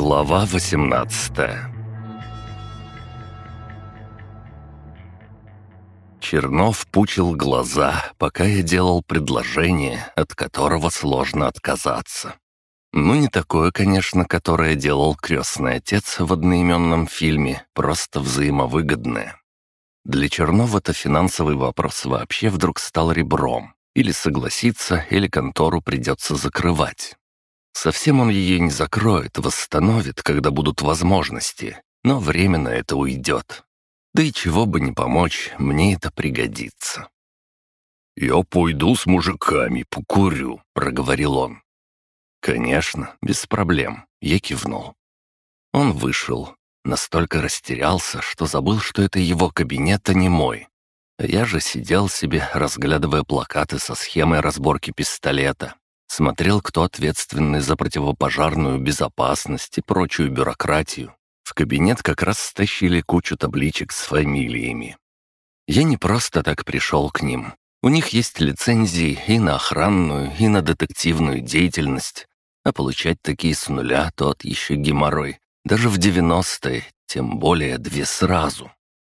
Глава 18 Чернов пучил глаза, пока я делал предложение, от которого сложно отказаться. Ну, не такое, конечно, которое делал крестный отец в одноименном фильме, просто взаимовыгодное. Для Чернова-то финансовый вопрос вообще вдруг стал ребром. Или согласиться, или контору придется закрывать. Совсем он ее не закроет, восстановит, когда будут возможности, но временно это уйдет. Да и чего бы не помочь, мне это пригодится. «Я пойду с мужиками, покурю», — проговорил он. «Конечно, без проблем», — я кивнул. Он вышел, настолько растерялся, что забыл, что это его кабинет, а не мой. Я же сидел себе, разглядывая плакаты со схемой разборки пистолета, Смотрел, кто ответственный за противопожарную безопасность и прочую бюрократию. В кабинет как раз стащили кучу табличек с фамилиями. Я не просто так пришел к ним. У них есть лицензии и на охранную, и на детективную деятельность. А получать такие с нуля тот еще геморрой. Даже в 90-е, тем более две сразу.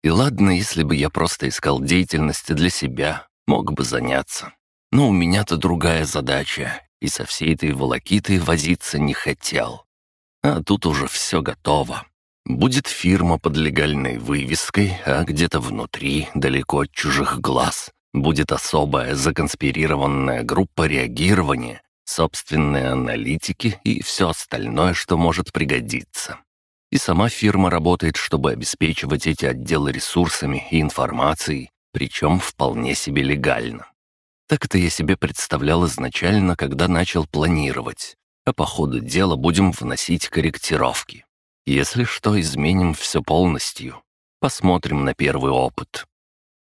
И ладно, если бы я просто искал деятельность для себя, мог бы заняться. Но у меня-то другая задача, и со всей этой волокитой возиться не хотел. А тут уже все готово. Будет фирма под легальной вывеской, а где-то внутри, далеко от чужих глаз, будет особая законспирированная группа реагирования, собственные аналитики и все остальное, что может пригодиться. И сама фирма работает, чтобы обеспечивать эти отделы ресурсами и информацией, причем вполне себе легально. Так это я себе представлял изначально, когда начал планировать. А по ходу дела будем вносить корректировки. Если что, изменим все полностью. Посмотрим на первый опыт.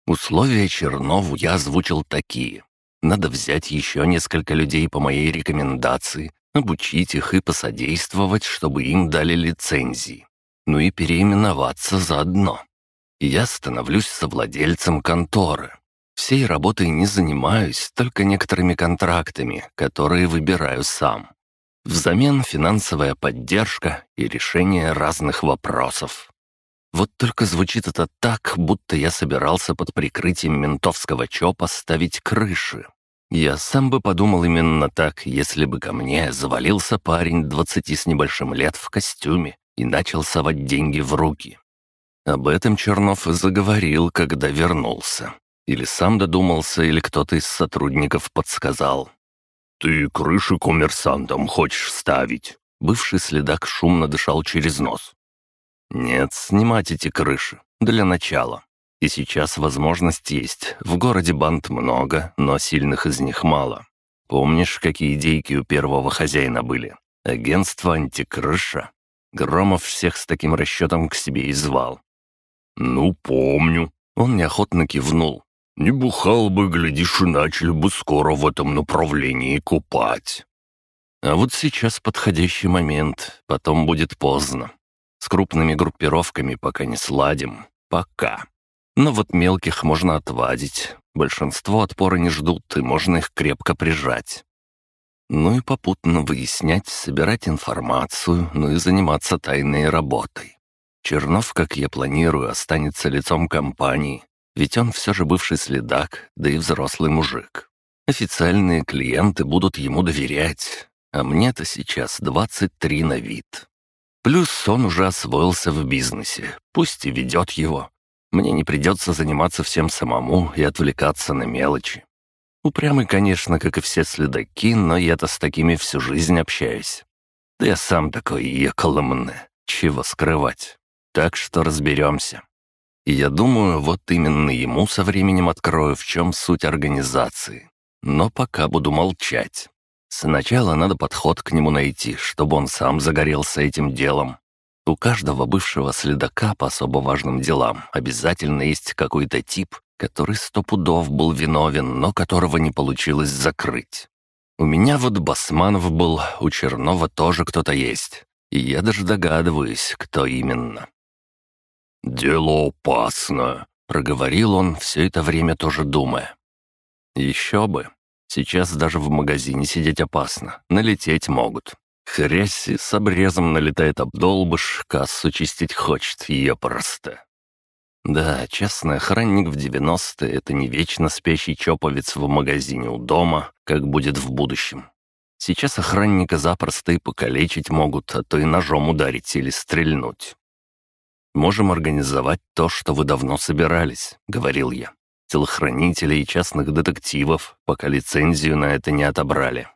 Условия Чернову я озвучил такие. Надо взять еще несколько людей по моей рекомендации, обучить их и посодействовать, чтобы им дали лицензии. Ну и переименоваться заодно. Я становлюсь совладельцем конторы. Всей работой не занимаюсь, только некоторыми контрактами, которые выбираю сам. Взамен финансовая поддержка и решение разных вопросов. Вот только звучит это так, будто я собирался под прикрытием ментовского ЧОПа ставить крыши. Я сам бы подумал именно так, если бы ко мне завалился парень двадцати с небольшим лет в костюме и начал совать деньги в руки. Об этом Чернов заговорил, когда вернулся. Или сам додумался, или кто-то из сотрудников подсказал. «Ты крыши коммерсантам хочешь ставить?» Бывший следак шумно дышал через нос. «Нет, снимать эти крыши. Для начала. И сейчас возможность есть. В городе банд много, но сильных из них мало. Помнишь, какие идейки у первого хозяина были? Агентство антикрыша. Громов всех с таким расчетом к себе и звал. «Ну, помню». Он неохотно кивнул. Не бухал бы, глядишь, и начали бы скоро в этом направлении купать. А вот сейчас подходящий момент, потом будет поздно. С крупными группировками пока не сладим. Пока. Но вот мелких можно отвадить. Большинство отпора не ждут, и можно их крепко прижать. Ну и попутно выяснять, собирать информацию, ну и заниматься тайной работой. Чернов, как я планирую, останется лицом компании, ведь он все же бывший следак, да и взрослый мужик. Официальные клиенты будут ему доверять, а мне-то сейчас 23 на вид. Плюс он уже освоился в бизнесе, пусть и ведет его. Мне не придется заниматься всем самому и отвлекаться на мелочи. Упрямый, конечно, как и все следаки, но я-то с такими всю жизнь общаюсь. Да я сам такой еколомный, чего скрывать. Так что разберемся. И я думаю, вот именно ему со временем открою, в чем суть организации. Но пока буду молчать. Сначала надо подход к нему найти, чтобы он сам загорелся этим делом. У каждого бывшего следака по особо важным делам обязательно есть какой-то тип, который сто пудов был виновен, но которого не получилось закрыть. У меня вот Басманов был, у Чернова тоже кто-то есть. И я даже догадываюсь, кто именно. «Дело опасно», — проговорил он, все это время тоже думая. «Еще бы. Сейчас даже в магазине сидеть опасно, налететь могут. Хрясь с обрезом налетает обдолбыш, кассу чистить хочет, ее просто. Да, частный охранник в 90-е — это не вечно спящий чоповец в магазине у дома, как будет в будущем. Сейчас охранника запросто и покалечить могут, а то и ножом ударить или стрельнуть. «Можем организовать то, что вы давно собирались», — говорил я. «Телохранителей и частных детективов, пока лицензию на это не отобрали».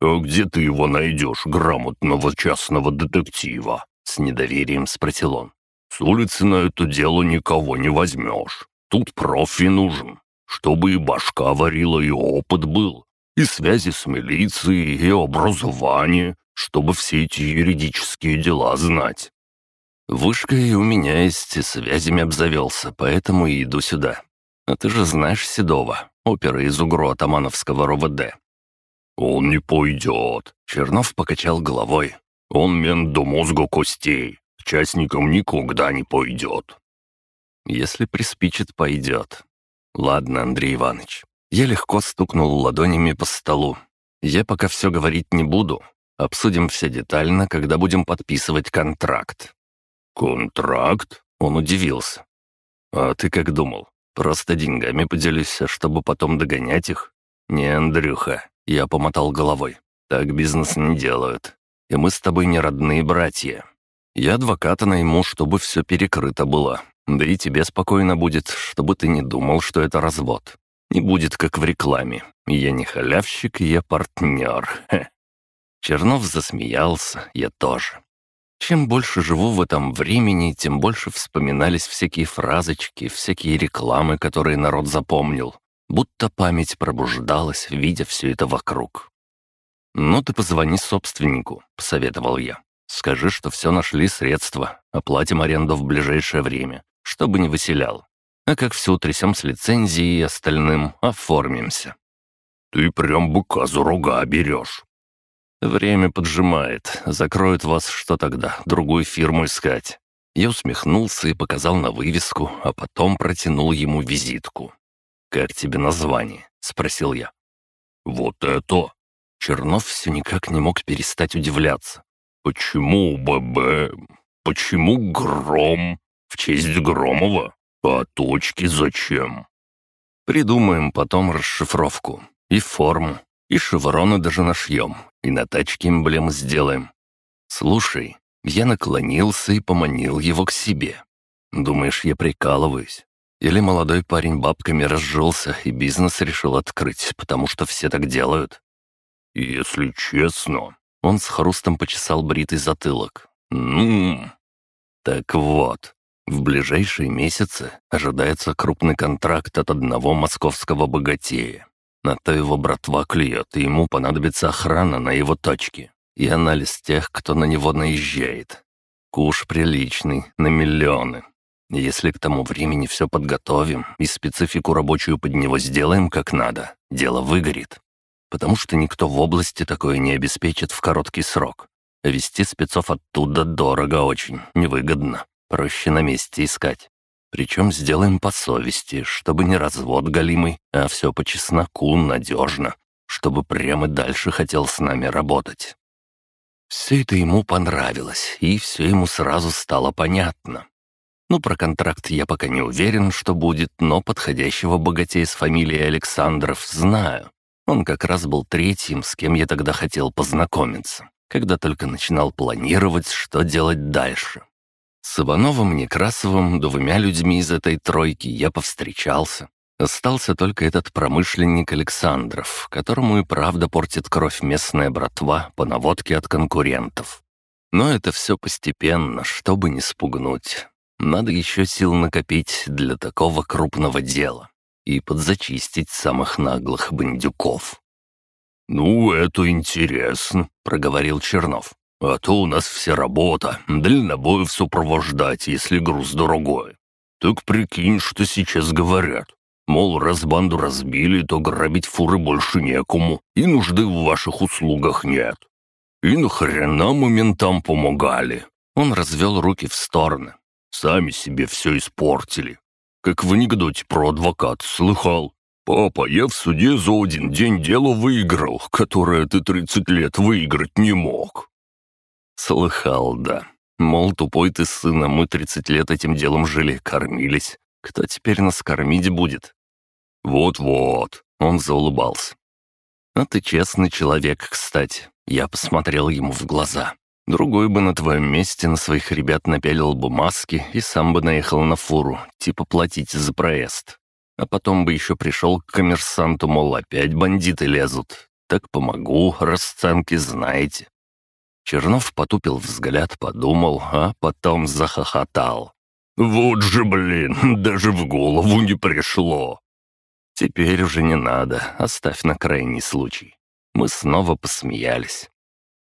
«А где ты его найдешь, грамотного частного детектива?» — с недоверием спросил он. «С улицы на это дело никого не возьмешь. Тут профи нужен, чтобы и башка варила, и опыт был, и связи с милицией, и образование, чтобы все эти юридические дела знать. Вышка и у меня есть, и связями обзавелся, поэтому и иду сюда. А ты же знаешь Седова, опера из УГРО Атамановского РОВД». «Он не пойдет», — Чернов покачал головой. «Он мент до мозга костей, к частникам никогда не пойдет». «Если приспичит, пойдет. Ладно, Андрей Иванович, я легко стукнул ладонями по столу. Я пока все говорить не буду. Обсудим все детально, когда будем подписывать контракт». «Контракт?» Он удивился. «А ты как думал? Просто деньгами поделюсь, чтобы потом догонять их?» «Не, Андрюха», — я помотал головой. «Так бизнес не делают. И мы с тобой не родные братья. Я адвоката найму, чтобы все перекрыто было. Да и тебе спокойно будет, чтобы ты не думал, что это развод. Не будет, как в рекламе. Я не халявщик, я партнер. Чернов засмеялся, я тоже. Чем больше живу в этом времени, тем больше вспоминались всякие фразочки, всякие рекламы, которые народ запомнил. Будто память пробуждалась, видя все это вокруг. «Ну ты позвони собственнику», — посоветовал я. «Скажи, что все нашли средства, оплатим аренду в ближайшее время, чтобы не выселял. А как все утрясем с лицензией и остальным, оформимся». «Ты прям быка за рога берешь». «Время поджимает. Закроют вас, что тогда? Другую фирму искать?» Я усмехнулся и показал на вывеску, а потом протянул ему визитку. «Как тебе название?» — спросил я. «Вот это!» Чернов все никак не мог перестать удивляться. «Почему ББ? Почему Гром? В честь Громова?» «А точки зачем?» «Придумаем потом расшифровку. И форму. И шевроны даже нашьем. И на тачке эмблемы сделаем. Слушай, я наклонился и поманил его к себе. Думаешь, я прикалываюсь? Или молодой парень бабками разжился и бизнес решил открыть, потому что все так делают? Если честно, он с хрустом почесал бритый затылок. Ну, так вот, в ближайшие месяцы ожидается крупный контракт от одного московского богатея. На то его братва клюет, и ему понадобится охрана на его точке и анализ тех, кто на него наезжает. Куш приличный, на миллионы. Если к тому времени все подготовим и специфику рабочую под него сделаем как надо, дело выгорит. Потому что никто в области такое не обеспечит в короткий срок. вести спецов оттуда дорого очень, невыгодно. Проще на месте искать. Причем сделаем по совести, чтобы не развод галимый, а все по чесноку, надежно, чтобы прямо дальше хотел с нами работать. Все это ему понравилось, и все ему сразу стало понятно. Ну, про контракт я пока не уверен, что будет, но подходящего богатея с фамилией Александров знаю. Он как раз был третьим, с кем я тогда хотел познакомиться, когда только начинал планировать, что делать дальше. С Ивановым Некрасовым, двумя людьми из этой тройки, я повстречался. Остался только этот промышленник Александров, которому и правда портит кровь местная братва по наводке от конкурентов. Но это все постепенно, чтобы не спугнуть. Надо еще сил накопить для такого крупного дела и подзачистить самых наглых бандюков. «Ну, это интересно», — проговорил Чернов. А то у нас вся работа, дальнобоев сопровождать, если груз дорогой. Так прикинь, что сейчас говорят. Мол, раз банду разбили, то грабить фуры больше некому, и нужды в ваших услугах нет. И нахрена мы ментам помогали?» Он развел руки в стороны. «Сами себе все испортили. Как в анекдоте про адвоката слыхал. «Папа, я в суде за один день дело выиграл, которое ты 30 лет выиграть не мог. Слыхал, да. Мол, тупой ты сын, а мы тридцать лет этим делом жили, кормились. Кто теперь нас кормить будет? Вот-вот, он заулыбался. А ты честный человек, кстати. Я посмотрел ему в глаза. Другой бы на твоем месте на своих ребят напялил бы маски и сам бы наехал на фуру, типа платить за проезд. А потом бы еще пришел к коммерсанту, мол, опять бандиты лезут. Так помогу, расценки знаете. Чернов потупил взгляд, подумал, а потом захохотал. «Вот же, блин, даже в голову не пришло!» «Теперь уже не надо, оставь на крайний случай». Мы снова посмеялись.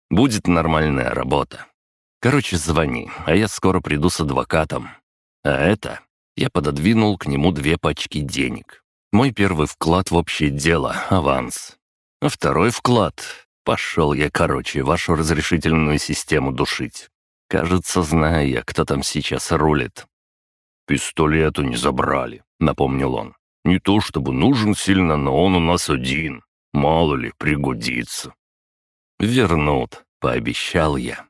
Будет нормальная работа. Короче, звони, а я скоро приду с адвокатом. А это...» Я пододвинул к нему две пачки денег. Мой первый вклад в общее дело — аванс. А второй вклад... Пошел я, короче, вашу разрешительную систему душить. Кажется, знаю я, кто там сейчас рулит. «Пистолету не забрали», — напомнил он. «Не то чтобы нужен сильно, но он у нас один. Мало ли, пригодится». «Вернут», — пообещал я.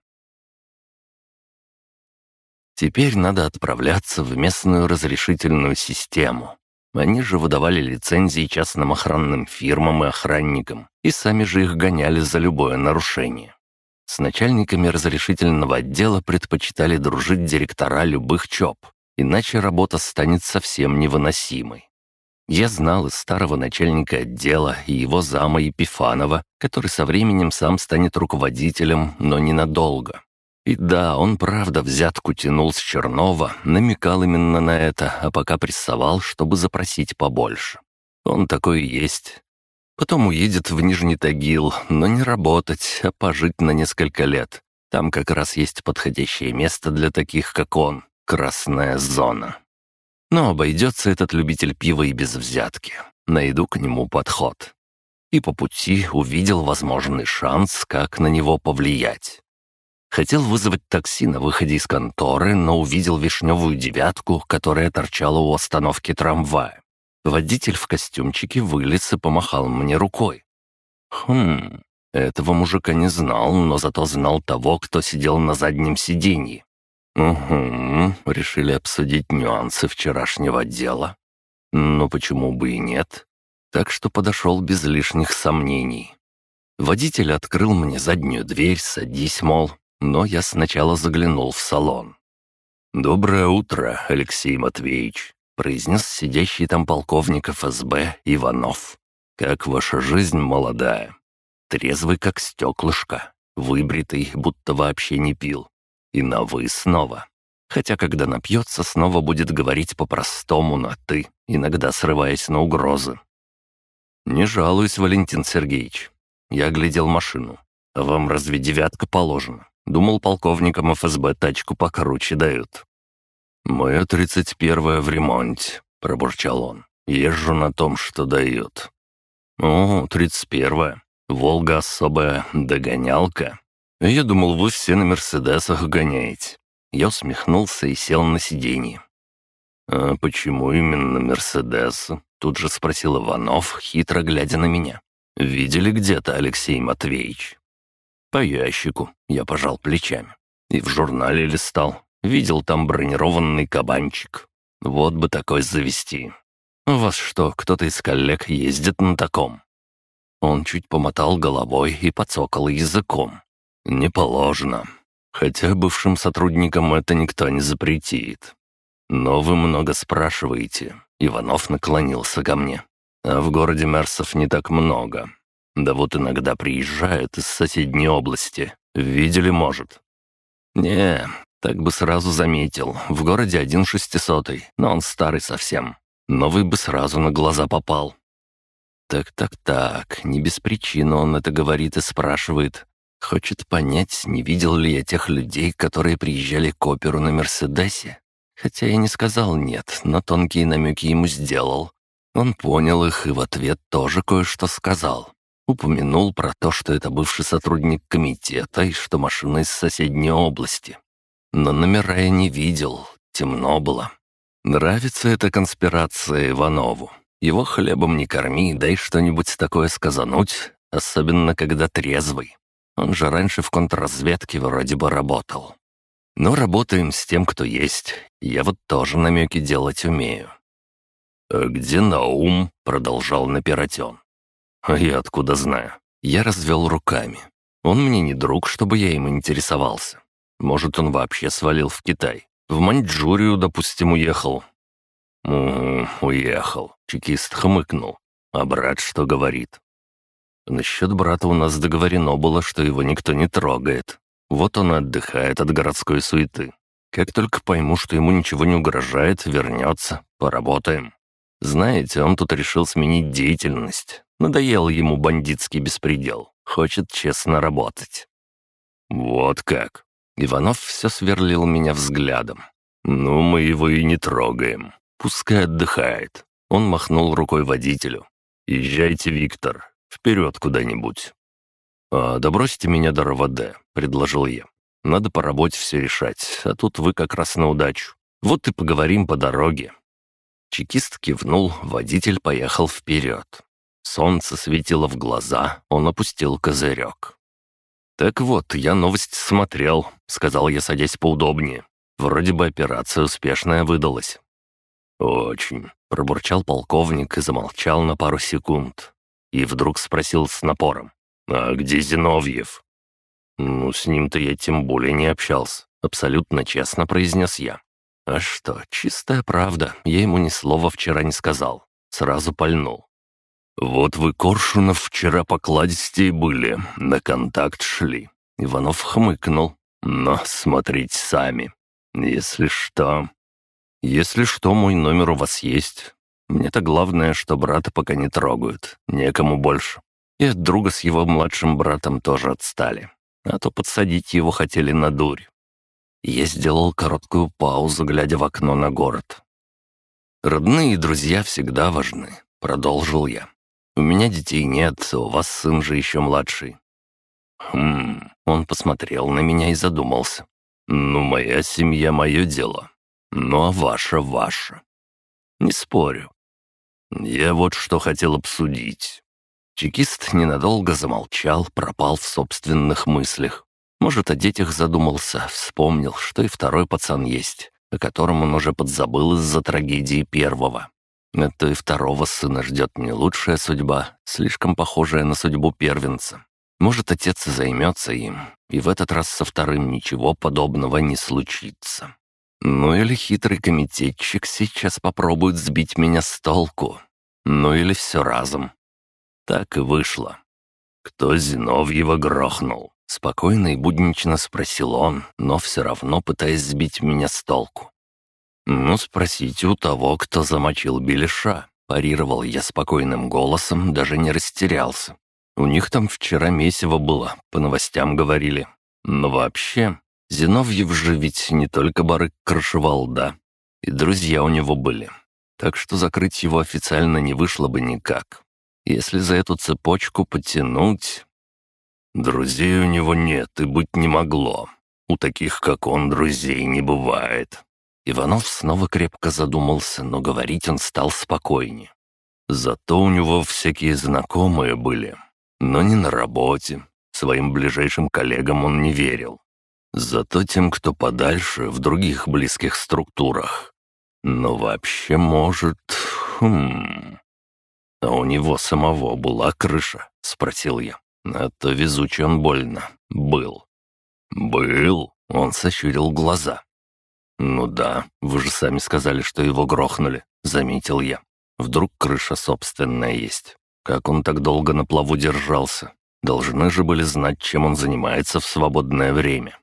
Теперь надо отправляться в местную разрешительную систему. Они же выдавали лицензии частным охранным фирмам и охранникам, и сами же их гоняли за любое нарушение. С начальниками разрешительного отдела предпочитали дружить директора любых ЧОП, иначе работа станет совсем невыносимой. Я знал из старого начальника отдела и его зама Епифанова, который со временем сам станет руководителем, но ненадолго. И да, он правда взятку тянул с Чернова, намекал именно на это, а пока прессовал, чтобы запросить побольше. Он такой и есть. Потом уедет в Нижний Тагил, но не работать, а пожить на несколько лет. Там как раз есть подходящее место для таких, как он — красная зона. Но обойдется этот любитель пива и без взятки. Найду к нему подход. И по пути увидел возможный шанс, как на него повлиять. Хотел вызвать такси на выходе из конторы, но увидел вишневую девятку, которая торчала у остановки трамвая. Водитель в костюмчике вылез и помахал мне рукой. Хм, этого мужика не знал, но зато знал того, кто сидел на заднем сиденье. «Угу, решили обсудить нюансы вчерашнего дела. Но почему бы и нет?» Так что подошел без лишних сомнений. Водитель открыл мне заднюю дверь, садись, мол, но я сначала заглянул в салон. «Доброе утро, Алексей Матвеевич», — произнес сидящий там полковник ФСБ Иванов. «Как ваша жизнь молодая? Трезвый, как стеклышко, выбритый, будто вообще не пил, и на «вы» снова. Хотя, когда напьется, снова будет говорить по-простому на «ты», иногда срываясь на угрозы. «Не жалуюсь, Валентин Сергеевич. Я глядел машину. Вам разве девятка положена? Думал, полковникам ФСБ тачку покруче дают». «Моя тридцать первая в ремонте», — пробурчал он. «Езжу на том, что дают». «О, тридцать первая. Волга особая догонялка. «Я думал, вы все на «Мерседесах» гоняете». Я усмехнулся и сел на сиденье. «А почему именно «Мерседес»?» Тут же спросил Иванов, хитро глядя на меня. «Видели где-то, Алексей Матвеевич?» «По ящику», — я пожал плечами. И в журнале листал. Видел там бронированный кабанчик. Вот бы такой завести. «У вас что, кто-то из коллег ездит на таком?» Он чуть помотал головой и подсокал языком. «Не положено. Хотя бывшим сотрудникам это никто не запретит. Но вы много спрашиваете». Иванов наклонился ко мне. «А в городе Мерсов не так много. Да вот иногда приезжают из соседней области. Видели, может?» «Не, так бы сразу заметил. В городе один шестисотый, но он старый совсем. Новый бы сразу на глаза попал». «Так-так-так, не без причины он это говорит и спрашивает. Хочет понять, не видел ли я тех людей, которые приезжали к оперу на Мерседесе. Хотя я не сказал «нет», но тонкие намеки ему сделал. Он понял их и в ответ тоже кое-что сказал. Упомянул про то, что это бывший сотрудник комитета и что машина из соседней области. Но номера я не видел, темно было. Нравится эта конспирация Иванову. Его хлебом не корми, дай что-нибудь такое сказануть, особенно когда трезвый. Он же раньше в контрразведке вроде бы работал. Но работаем с тем, кто есть. Я вот тоже намеки делать умею». «А где Наум?» — продолжал напирать он. «А я откуда знаю?» Я развел руками. Он мне не друг, чтобы я им интересовался. Может, он вообще свалил в Китай. В Маньчжурию, допустим, уехал. «Угу, уехал», — чекист хмыкнул. «А брат что говорит?» Насчет брата у нас договорено было, что его никто не трогает. Вот он отдыхает от городской суеты. Как только пойму, что ему ничего не угрожает, вернется, поработаем. Знаете, он тут решил сменить деятельность. Надоел ему бандитский беспредел. Хочет честно работать. Вот как. Иванов все сверлил меня взглядом. «Ну, мы его и не трогаем. Пускай отдыхает». Он махнул рукой водителю. «Езжайте, Виктор, вперед куда-нибудь». «А добросьте меня до РВД», — предложил я. «Надо по работе все решать, а тут вы как раз на удачу. Вот и поговорим по дороге». Чекист кивнул, водитель поехал вперед. Солнце светило в глаза, он опустил козырек. «Так вот, я новость смотрел», — сказал я, садясь поудобнее. «Вроде бы операция успешная выдалась». «Очень», — пробурчал полковник и замолчал на пару секунд. И вдруг спросил с напором. «А где Зиновьев?» «Ну, с ним-то я тем более не общался», — абсолютно честно произнес я. «А что, чистая правда, я ему ни слова вчера не сказал. Сразу пальнул. «Вот вы, Коршунов, вчера покладистее были, на контакт шли». Иванов хмыкнул. «Но смотрите сами. Если что...» «Если что, мой номер у вас есть. Мне-то главное, что брата пока не трогают. Некому больше. И от друга с его младшим братом тоже отстали. А то подсадить его хотели на дурь». Я сделал короткую паузу, глядя в окно на город. «Родные и друзья всегда важны», — продолжил я. У меня детей нет, у вас сын же еще младший». «Хм...» Он посмотрел на меня и задумался. «Ну, моя семья — мое дело. Ну, а ваша — ваша». «Не спорю». «Я вот что хотел обсудить». Чекист ненадолго замолчал, пропал в собственных мыслях. Может, о детях задумался, вспомнил, что и второй пацан есть, о котором он уже подзабыл из-за трагедии первого. А то и второго сына ждет не лучшая судьба, слишком похожая на судьбу первенца. Может, отец займется им, и в этот раз со вторым ничего подобного не случится. Ну или хитрый комитетчик сейчас попробует сбить меня с толку. Ну или все разом. Так и вышло. «Кто Зиновьева грохнул?» Спокойно и буднично спросил он, но все равно пытаясь сбить меня с толку. «Ну, спросите у того, кто замочил Белиша», — парировал я спокойным голосом, даже не растерялся. «У них там вчера месиво было, по новостям говорили. Но вообще, Зиновьев же ведь не только барык крышевал, да? И друзья у него были. Так что закрыть его официально не вышло бы никак. Если за эту цепочку потянуть...» «Друзей у него нет и быть не могло. У таких, как он, друзей не бывает», Иванов снова крепко задумался, но говорить он стал спокойнее. Зато у него всякие знакомые были, но не на работе. Своим ближайшим коллегам он не верил. Зато тем, кто подальше, в других близких структурах. Но вообще, может... Хм... «А у него самого была крыша?» — спросил я. «А то везучий он больно. Был». «Был?» — он сощурил глаза. «Ну да, вы же сами сказали, что его грохнули», — заметил я. «Вдруг крыша собственная есть? Как он так долго на плаву держался? Должны же были знать, чем он занимается в свободное время».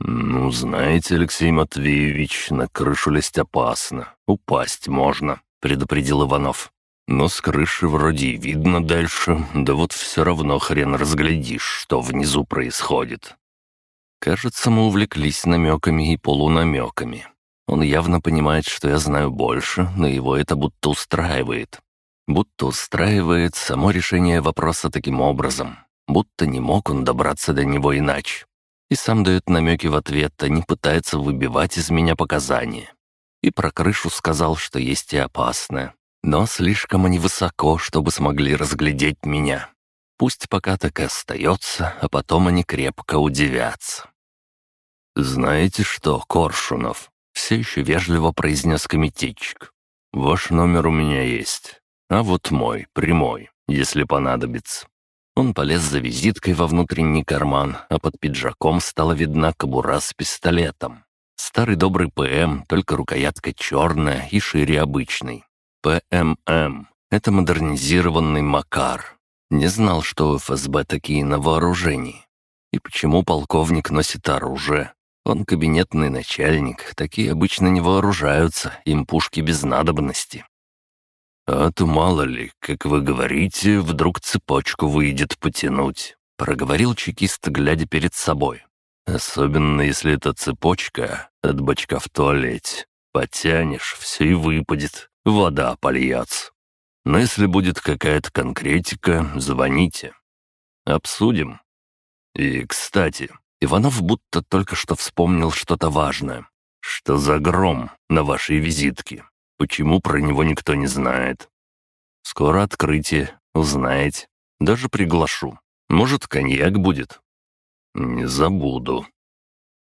«Ну, знаете, Алексей Матвеевич, на крышу лезть опасно. Упасть можно», — предупредил Иванов. «Но с крыши вроде и видно дальше, да вот все равно хрен разглядишь, что внизу происходит. Кажется, мы увлеклись намеками и полунамеками. Он явно понимает, что я знаю больше, но его это будто устраивает. Будто устраивает само решение вопроса таким образом. Будто не мог он добраться до него иначе. И сам дает намеки в ответ, а не пытается выбивать из меня показания. И про крышу сказал, что есть и опасное. Но слишком они высоко, чтобы смогли разглядеть меня. Пусть пока так и остается, а потом они крепко удивятся. «Знаете что, Коршунов?» — все еще вежливо произнес комитетчик. «Ваш номер у меня есть, а вот мой, прямой, если понадобится». Он полез за визиткой во внутренний карман, а под пиджаком стала видна кобура с пистолетом. Старый добрый ПМ, только рукоятка черная и шире обычной. ПММ — это модернизированный Макар. Не знал, что у ФСБ такие на вооружении. И почему полковник носит оружие? Он кабинетный начальник, такие обычно не вооружаются, им пушки без надобности. «А то мало ли, как вы говорите, вдруг цепочку выйдет потянуть», — проговорил чекист, глядя перед собой. «Особенно, если эта цепочка от бачка в туалете. Потянешь, все и выпадет, вода польется. Но если будет какая-то конкретика, звоните. Обсудим. И, кстати, Иванов будто только что вспомнил что-то важное. Что за гром на вашей визитке? Почему про него никто не знает? Скоро открытие, узнаете. Даже приглашу. Может, коньяк будет? Не забуду.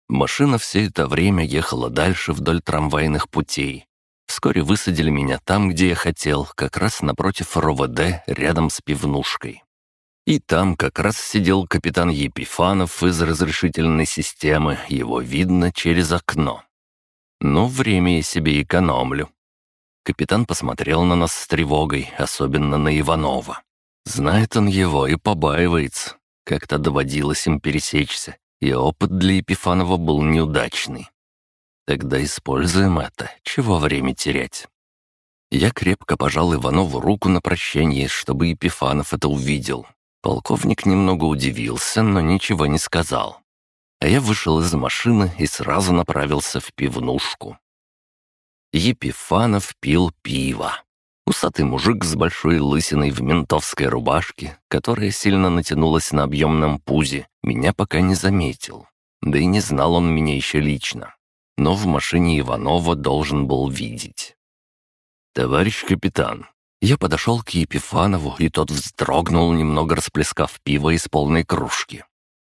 Машина все это время ехала дальше вдоль трамвайных путей. Вскоре высадили меня там, где я хотел, как раз напротив РОВД, рядом с пивнушкой. И там как раз сидел капитан Епифанов из разрешительной системы, его видно через окно. Но время я себе экономлю. Капитан посмотрел на нас с тревогой, особенно на Иванова. Знает он его и побаивается. Как-то доводилось им пересечься, и опыт для Епифанова был неудачный. Тогда используем это, чего время терять. Я крепко пожал Иванову руку на прощание, чтобы Епифанов это увидел. Полковник немного удивился, но ничего не сказал. А я вышел из машины и сразу направился в пивнушку. Епифанов пил пиво. Усатый мужик с большой лысиной в ментовской рубашке, которая сильно натянулась на объемном пузе, меня пока не заметил. Да и не знал он меня еще лично. Но в машине Иванова должен был видеть. «Товарищ капитан». Я подошел к Епифанову, и тот вздрогнул, немного расплескав пиво из полной кружки.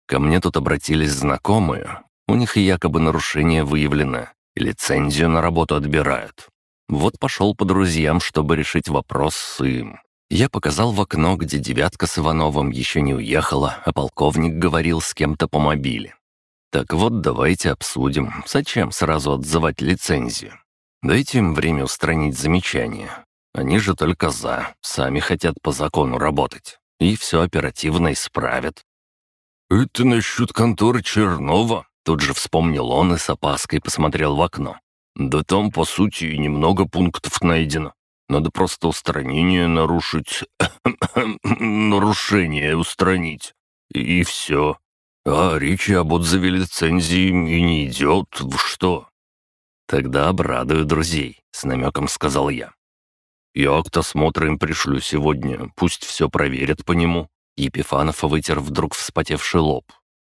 Ко мне тут обратились знакомые. У них якобы нарушение выявлено, Лицензию на работу отбирают. Вот пошел по друзьям, чтобы решить вопрос с им. Я показал в окно, где девятка с Ивановым еще не уехала, а полковник говорил с кем-то по мобиле. Так вот, давайте обсудим, зачем сразу отзывать лицензию. Дайте им время устранить замечания. Они же только за, сами хотят по закону работать. И все оперативно исправят. «Это насчет конторы Чернова?» Тут же вспомнил он и с опаской посмотрел в окно. «Да там, по сути, немного пунктов найдено. Надо просто устранение нарушить... нарушение устранить. И все. А речи об отзыве лицензии и не идет. В что?» «Тогда обрадую друзей», — с намеком сказал я. «Я к осмотра им пришлю сегодня. Пусть все проверят по нему». Епифанов вытер вдруг вспотевший лоб.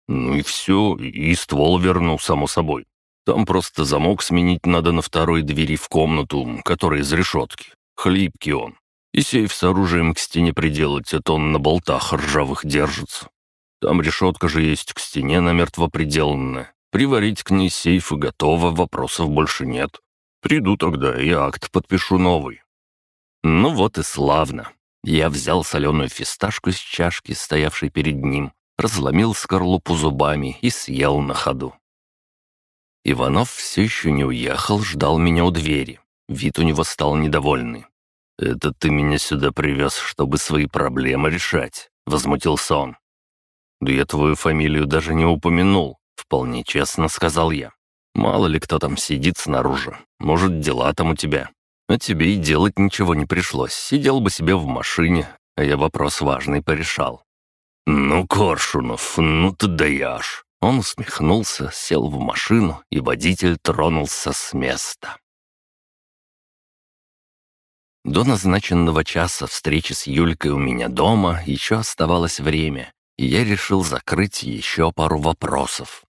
Ну и все, и ствол вернул, само собой. Там просто замок сменить надо на второй двери в комнату, которая из решетки. Хлипкий он. И сейф с оружием к стене приделать, это он на болтах ржавых держится. Там решетка же есть к стене намертво приделанная. Приварить к ней сейф и готово, вопросов больше нет. Приду тогда и акт подпишу новый. Ну вот и славно. Я взял соленую фисташку из чашки, стоявшей перед ним, разломил скорлупу зубами и съел на ходу. Иванов все еще не уехал, ждал меня у двери. Вид у него стал недовольный. «Это ты меня сюда привез, чтобы свои проблемы решать», — возмутился он. «Да я твою фамилию даже не упомянул», — вполне честно сказал я. «Мало ли кто там сидит снаружи. Может, дела там у тебя. А тебе и делать ничего не пришлось. Сидел бы себе в машине, а я вопрос важный порешал. «Ну, Коршунов, ну ты даешь!» Он усмехнулся, сел в машину, и водитель тронулся с места. До назначенного часа встречи с Юлькой у меня дома еще оставалось время, и я решил закрыть еще пару вопросов.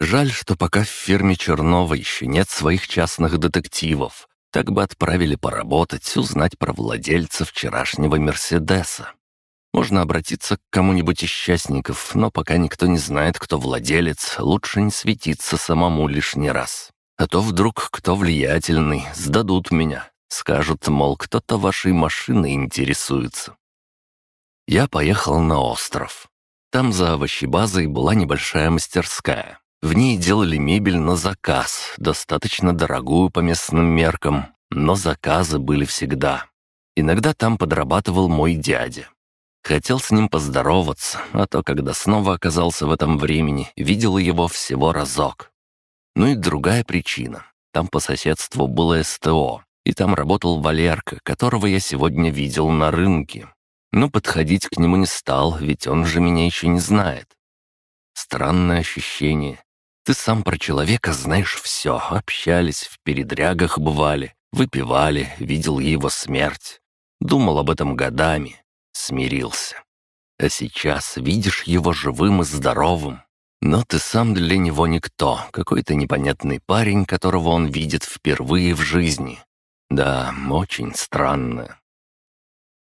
Жаль, что пока в фирме Чернова еще нет своих частных детективов, так бы отправили поработать, узнать про владельца вчерашнего «Мерседеса». Можно обратиться к кому-нибудь из частников, но пока никто не знает, кто владелец, лучше не светиться самому лишний раз. А то вдруг кто влиятельный, сдадут меня. Скажут, мол, кто-то вашей машиной интересуется. Я поехал на остров. Там за овощебазой была небольшая мастерская. В ней делали мебель на заказ, достаточно дорогую по местным меркам, но заказы были всегда. Иногда там подрабатывал мой дядя. Хотел с ним поздороваться, а то, когда снова оказался в этом времени, видел его всего разок. Ну и другая причина. Там по соседству было СТО, и там работал Валерка, которого я сегодня видел на рынке. Но подходить к нему не стал, ведь он же меня еще не знает. Странное ощущение. Ты сам про человека знаешь все, общались, в передрягах бывали, выпивали, видел его смерть. Думал об этом годами, смирился. А сейчас видишь его живым и здоровым. Но ты сам для него никто, какой-то непонятный парень, которого он видит впервые в жизни. Да, очень странно.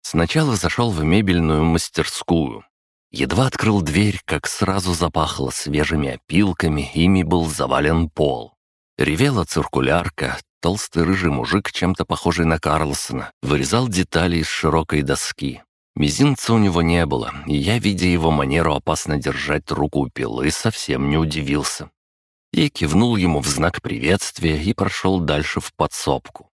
Сначала зашел в мебельную мастерскую. Едва открыл дверь, как сразу запахло свежими опилками, ими был завален пол. Ревела циркулярка, толстый рыжий мужик, чем-то похожий на Карлсона, вырезал детали из широкой доски. Мизинца у него не было, и я, видя его манеру опасно держать руку у пилы, совсем не удивился. Я кивнул ему в знак приветствия и прошел дальше в подсобку.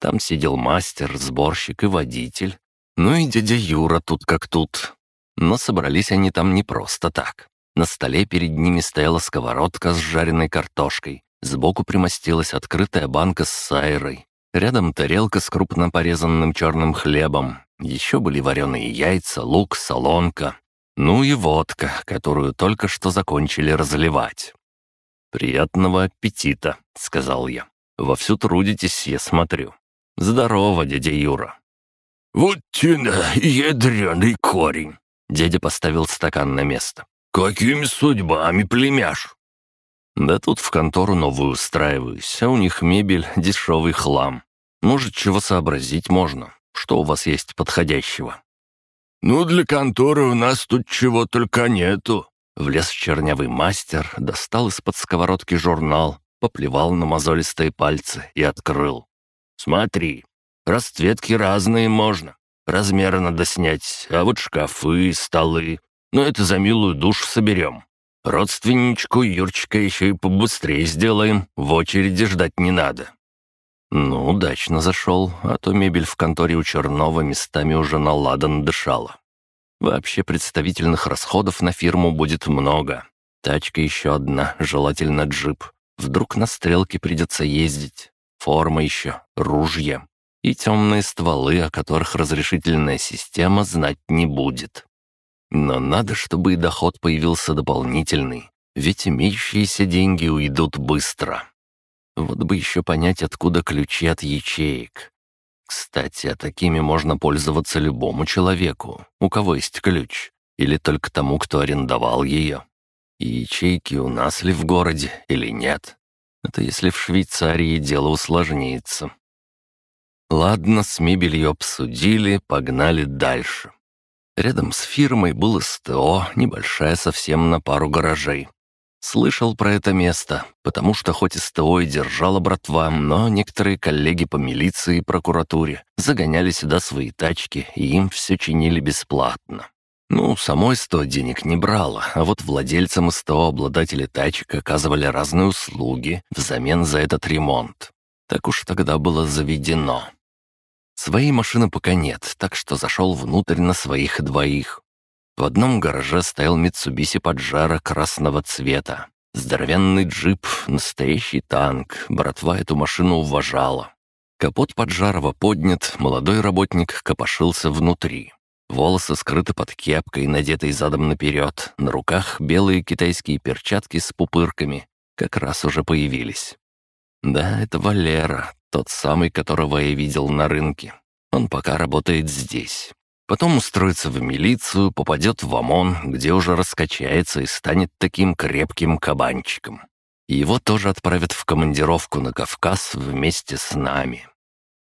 Там сидел мастер, сборщик и водитель. Ну и дядя Юра тут как тут. Но собрались они там не просто так. На столе перед ними стояла сковородка с жареной картошкой. Сбоку примостилась открытая банка с сайрой. Рядом тарелка с крупно порезанным черным хлебом, еще были вареные яйца, лук, солонка. Ну и водка, которую только что закончили разливать. «Приятного аппетита», — сказал я. «Вовсю трудитесь, я смотрю. Здорово, дядя Юра». «Вот тина, ядреный корень!» Дядя поставил стакан на место. «Какими судьбами, племяш?» «Да тут в контору новую устраиваюсь, а у них мебель — дешевый хлам. Может, чего сообразить можно. Что у вас есть подходящего?» «Ну, для конторы у нас тут чего только нету». Влез чернявый мастер, достал из-под сковородки журнал, поплевал на мозолистые пальцы и открыл. «Смотри, расцветки разные можно. Размеры надо снять, а вот шкафы, столы. Но это за милую душу соберем. Родственничку Юрчика еще и побыстрее сделаем, в очереди ждать не надо. Ну, удачно зашел, а то мебель в конторе у Чернова местами уже наладан дышала. Вообще представительных расходов на фирму будет много. Тачка еще одна, желательно джип. Вдруг на стрелке придется ездить. Форма еще, ружья. И темные стволы, о которых разрешительная система знать не будет. Но надо, чтобы и доход появился дополнительный, ведь имеющиеся деньги уйдут быстро. Вот бы еще понять, откуда ключи от ячеек. Кстати, а такими можно пользоваться любому человеку, у кого есть ключ, или только тому, кто арендовал ее. И ячейки у нас ли в городе или нет? Это если в Швейцарии дело усложнится. Ладно, с мебелью обсудили, погнали дальше. Рядом с фирмой был СТО, небольшая совсем на пару гаражей. Слышал про это место, потому что хоть СТО и держала братва, но некоторые коллеги по милиции и прокуратуре загоняли сюда свои тачки, и им все чинили бесплатно. Ну, самой СТО денег не брала, а вот владельцам СТО обладатели тачек оказывали разные услуги взамен за этот ремонт. Так уж тогда было заведено. Своей машины пока нет, так что зашел внутрь на своих двоих. В одном гараже стоял Митсубиси Поджара красного цвета. Здоровенный джип, настоящий танк, братва эту машину уважала. Капот Поджарова поднят, молодой работник копошился внутри. Волосы скрыты под кепкой, надетой задом наперед. На руках белые китайские перчатки с пупырками. Как раз уже появились. Да, это Валера, тот самый, которого я видел на рынке. Он пока работает здесь. Потом устроится в милицию, попадет в ОМОН, где уже раскачается и станет таким крепким кабанчиком. его тоже отправят в командировку на Кавказ вместе с нами.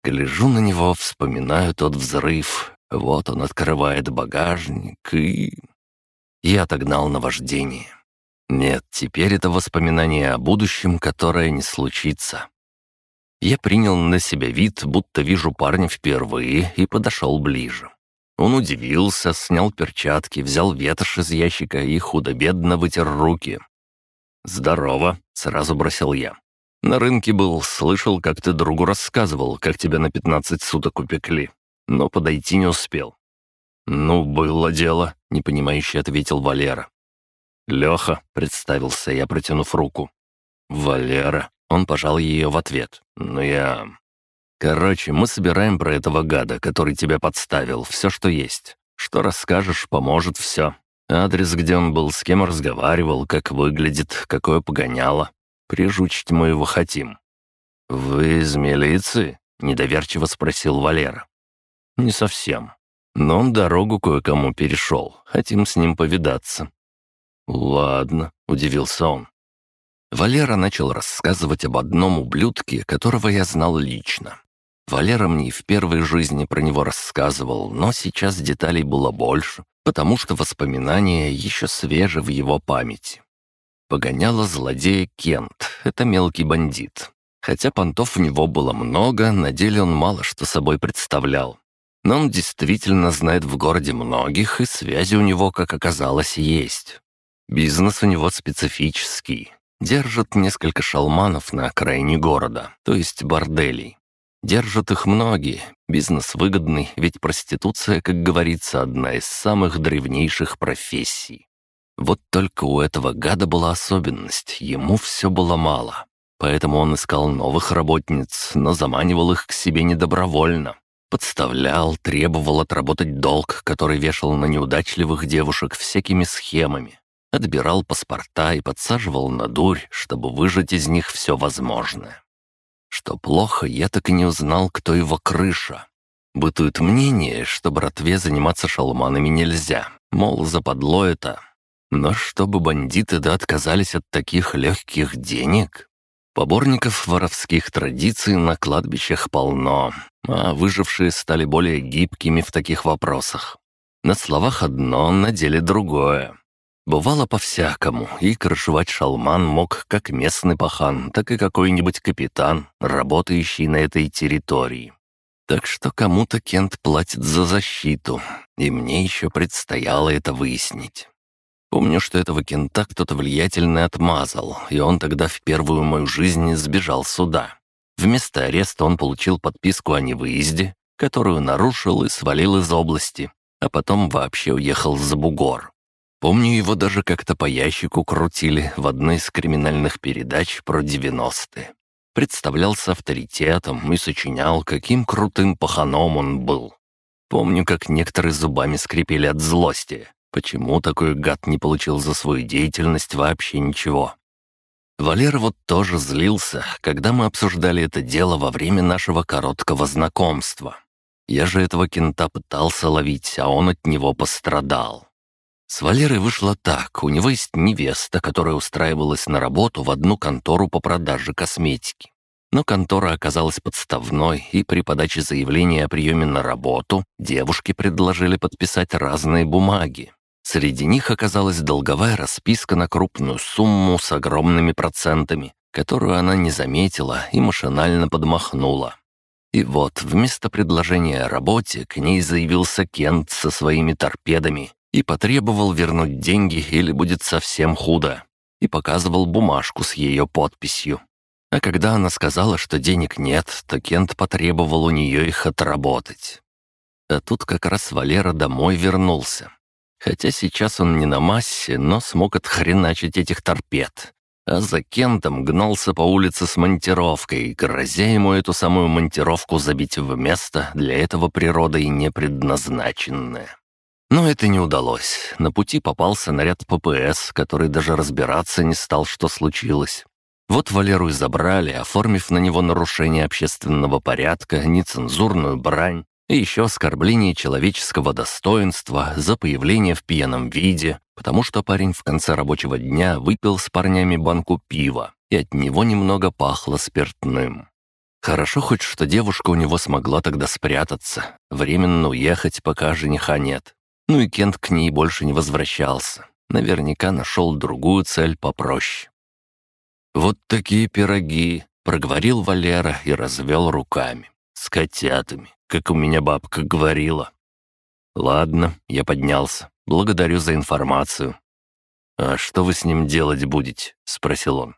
Гляжу на него, вспоминаю тот взрыв. Вот он открывает багажник и... Я отогнал наваждение. Нет, теперь это воспоминание о будущем, которое не случится. Я принял на себя вид, будто вижу парня впервые, и подошел ближе. Он удивился, снял перчатки, взял ветошь из ящика и худо-бедно вытер руки. «Здорово», — сразу бросил я. «На рынке был, слышал, как ты другу рассказывал, как тебя на пятнадцать суток упекли, но подойти не успел». «Ну, было дело», — непонимающе ответил Валера. «Леха», — представился я, протянув руку. «Валера», — он пожал ее в ответ. «Ну я...» «Короче, мы собираем про этого гада, который тебя подставил, все, что есть. Что расскажешь, поможет все. Адрес, где он был, с кем разговаривал, как выглядит, какое погоняло. Прижучить мы его хотим». «Вы из милиции?» — недоверчиво спросил Валера. «Не совсем. Но он дорогу кое-кому перешел. Хотим с ним повидаться. «Ладно», — удивился он. Валера начал рассказывать об одном ублюдке, которого я знал лично. Валера мне в первой жизни про него рассказывал, но сейчас деталей было больше, потому что воспоминания еще свежи в его памяти. Погоняло злодея Кент, это мелкий бандит. Хотя понтов у него было много, на деле он мало что собой представлял. Но он действительно знает в городе многих, и связи у него, как оказалось, есть. Бизнес у него специфический. Держит несколько шалманов на окраине города, то есть борделей. Держат их многие. Бизнес выгодный, ведь проституция, как говорится, одна из самых древнейших профессий. Вот только у этого гада была особенность, ему все было мало. Поэтому он искал новых работниц, но заманивал их к себе недобровольно. Подставлял, требовал отработать долг, который вешал на неудачливых девушек всякими схемами отбирал паспорта и подсаживал на дурь, чтобы выжать из них все возможное. Что плохо, я так и не узнал, кто его крыша. Бытует мнение, что братве заниматься шалманами нельзя, мол, западло это. Но чтобы бандиты да отказались от таких легких денег... Поборников воровских традиций на кладбищах полно, а выжившие стали более гибкими в таких вопросах. На словах одно, на деле другое. Бывало по-всякому, и крышевать шалман мог как местный пахан, так и какой-нибудь капитан, работающий на этой территории. Так что кому-то Кент платит за защиту, и мне еще предстояло это выяснить. Помню, что этого кента кто-то влиятельный отмазал, и он тогда в первую мою жизнь сбежал сюда. Вместо ареста он получил подписку о невыезде, которую нарушил и свалил из области, а потом вообще уехал за бугор. Помню, его даже как-то по ящику крутили в одной из криминальных передач про 90-е. Представлялся авторитетом и сочинял, каким крутым паханом он был. Помню, как некоторые зубами скрипели от злости. Почему такой гад не получил за свою деятельность вообще ничего? Валера вот тоже злился, когда мы обсуждали это дело во время нашего короткого знакомства. Я же этого кента пытался ловить, а он от него пострадал. С Валерой вышло так. У него есть невеста, которая устраивалась на работу в одну контору по продаже косметики. Но контора оказалась подставной, и при подаче заявления о приеме на работу девушке предложили подписать разные бумаги. Среди них оказалась долговая расписка на крупную сумму с огромными процентами, которую она не заметила и машинально подмахнула. И вот, вместо предложения о работе к ней заявился Кент со своими торпедами и потребовал вернуть деньги или будет совсем худо, и показывал бумажку с ее подписью. А когда она сказала, что денег нет, то Кент потребовал у нее их отработать. А тут как раз Валера домой вернулся. Хотя сейчас он не на массе, но смог отхреначить этих торпед. А за Кентом гнался по улице с монтировкой, грозя ему эту самую монтировку забить в место, для этого природой не предназначенное. Но это не удалось. На пути попался наряд ППС, который даже разбираться не стал, что случилось. Вот Валеру и забрали, оформив на него нарушение общественного порядка, нецензурную брань и еще оскорбление человеческого достоинства за появление в пьяном виде, потому что парень в конце рабочего дня выпил с парнями банку пива, и от него немного пахло спиртным. Хорошо хоть, что девушка у него смогла тогда спрятаться, временно уехать, пока жениха нет. Ну и Кент к ней больше не возвращался. Наверняка нашел другую цель попроще. «Вот такие пироги», — проговорил Валера и развел руками. «С котятами, как у меня бабка говорила». «Ладно», — я поднялся. «Благодарю за информацию». «А что вы с ним делать будете?» — спросил он.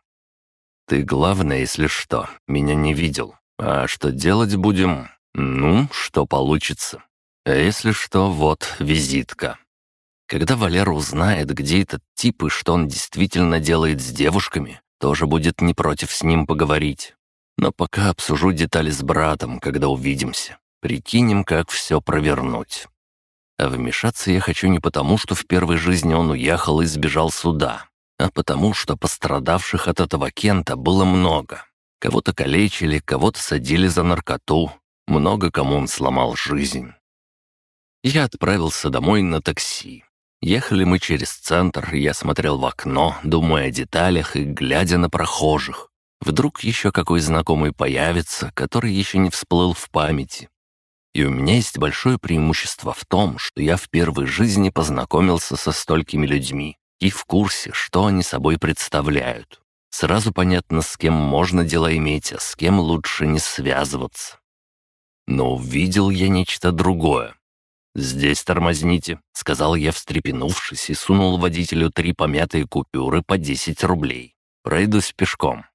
«Ты, главное, если что, меня не видел. А что делать будем? Ну, что получится. А если что, вот визитка». Когда Валера узнает, где этот тип и что он действительно делает с девушками, тоже будет не против с ним поговорить. Но пока обсужу детали с братом, когда увидимся. Прикинем, как все провернуть. А вмешаться я хочу не потому, что в первой жизни он уехал и сбежал сюда, а потому, что пострадавших от этого Кента было много. Кого-то калечили, кого-то садили за наркоту, много кому он сломал жизнь. Я отправился домой на такси. Ехали мы через центр, я смотрел в окно, думая о деталях и глядя на прохожих. Вдруг еще какой знакомый появится, который еще не всплыл в памяти. И у меня есть большое преимущество в том, что я в первой жизни познакомился со столькими людьми и в курсе, что они собой представляют. Сразу понятно, с кем можно дела иметь, а с кем лучше не связываться. Но увидел я нечто другое. «Здесь тормозните», — сказал я, встрепенувшись, и сунул водителю три помятые купюры по 10 рублей. «Пройдусь пешком».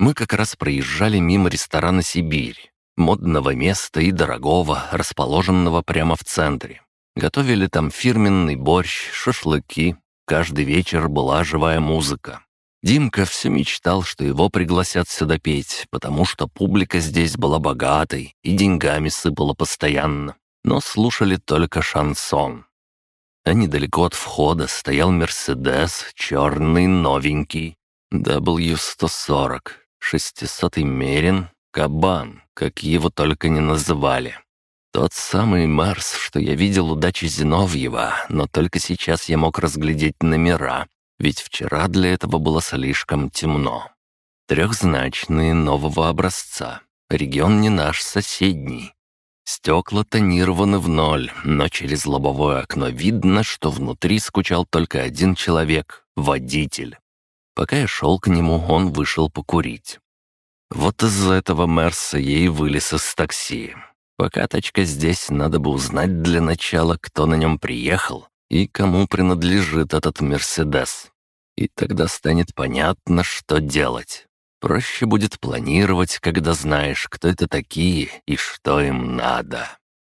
Мы как раз проезжали мимо ресторана «Сибирь», модного места и дорогого, расположенного прямо в центре. Готовили там фирменный борщ, шашлыки. Каждый вечер была живая музыка. Димка все мечтал, что его пригласят сюда петь, потому что публика здесь была богатой и деньгами сыпала постоянно, но слушали только шансон. А недалеко от входа стоял «Мерседес», черный, новенький, W140, 600-й Мерин, Кабан, как его только не называли. Тот самый Марс, что я видел у дачи Зиновьева, но только сейчас я мог разглядеть номера, ведь вчера для этого было слишком темно. Трехзначные нового образца. Регион не наш, соседний. Стекла тонированы в ноль, но через лобовое окно видно, что внутри скучал только один человек — водитель. Пока я шел к нему, он вышел покурить. Вот из-за этого Мерса я и вылез из такси. Пока тачка здесь, надо бы узнать для начала, кто на нем приехал и кому принадлежит этот Мерседес. И тогда станет понятно, что делать. Проще будет планировать, когда знаешь, кто это такие и что им надо.